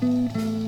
Música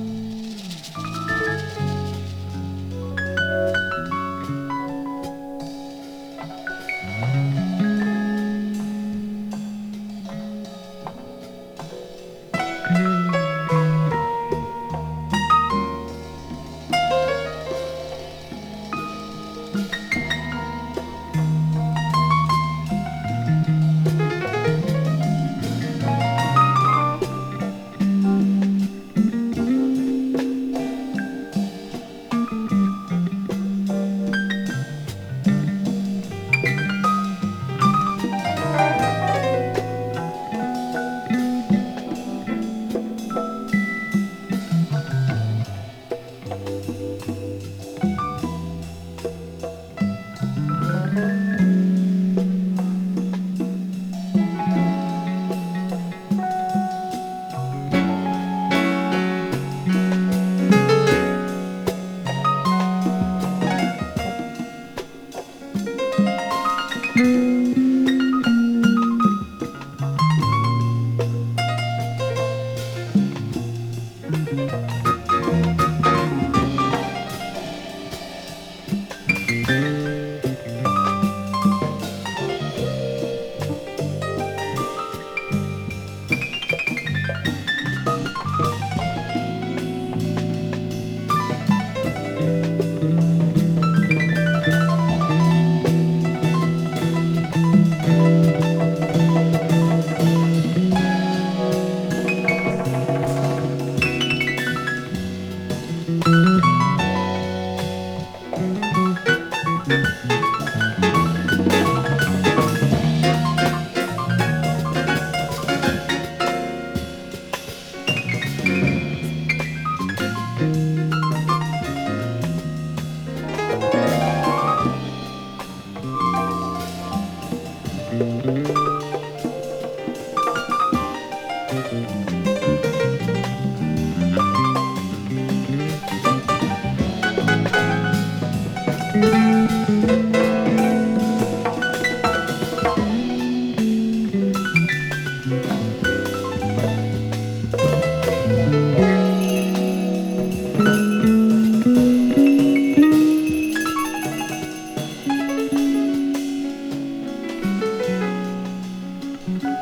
thank mm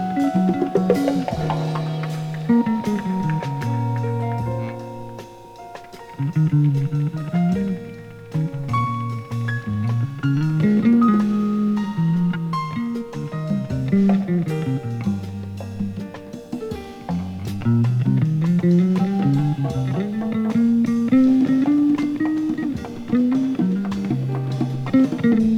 -hmm. you